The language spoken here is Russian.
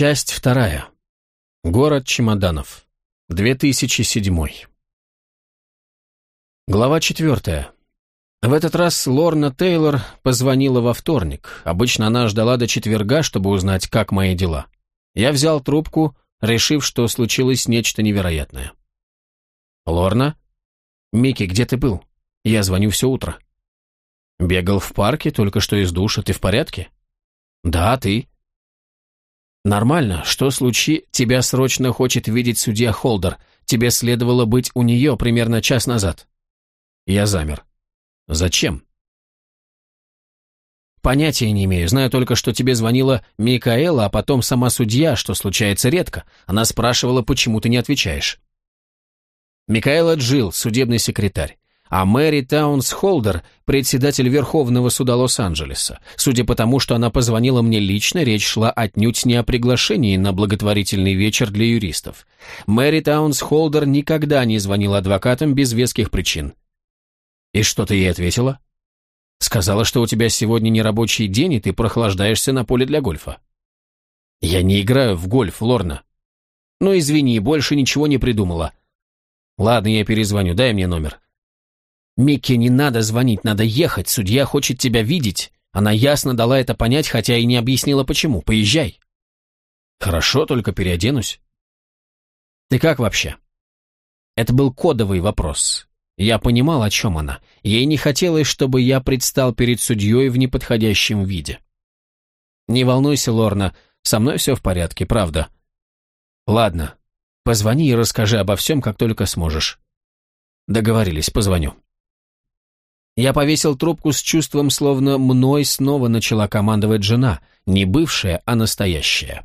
Часть вторая. Город чемоданов. 2007. Глава четвертая. В этот раз Лорна Тейлор позвонила во вторник. Обычно она ждала до четверга, чтобы узнать, как мои дела. Я взял трубку, решив, что случилось нечто невероятное. «Лорна? Микки, где ты был? Я звоню все утро». «Бегал в парке, только что из душа. Ты в порядке?» «Да, ты?» «Нормально. Что случи? Тебя срочно хочет видеть судья Холдер. Тебе следовало быть у нее примерно час назад». Я замер. «Зачем?» «Понятия не имею. Знаю только, что тебе звонила Микаэла, а потом сама судья, что случается редко. Она спрашивала, почему ты не отвечаешь». Микаэла Джилл, судебный секретарь а Мэри Таунс Холдер – председатель Верховного суда Лос-Анджелеса. Судя по тому, что она позвонила мне лично, речь шла отнюдь не о приглашении на благотворительный вечер для юристов. Мэри Таунс Холдер никогда не звонила адвокатам без веских причин. И что ты ей ответила? Сказала, что у тебя сегодня не рабочий день, и ты прохлаждаешься на поле для гольфа. Я не играю в гольф, Лорна. Ну, извини, больше ничего не придумала. Ладно, я перезвоню, дай мне номер. «Микки, не надо звонить, надо ехать, судья хочет тебя видеть». Она ясно дала это понять, хотя и не объяснила почему. Поезжай. Хорошо, только переоденусь. Ты как вообще? Это был кодовый вопрос. Я понимал, о чем она. Ей не хотелось, чтобы я предстал перед судьей в неподходящем виде. Не волнуйся, Лорна, со мной все в порядке, правда. Ладно, позвони и расскажи обо всем, как только сможешь. Договорились, позвоню. Я повесил трубку с чувством, словно мной снова начала командовать жена, не бывшая, а настоящая.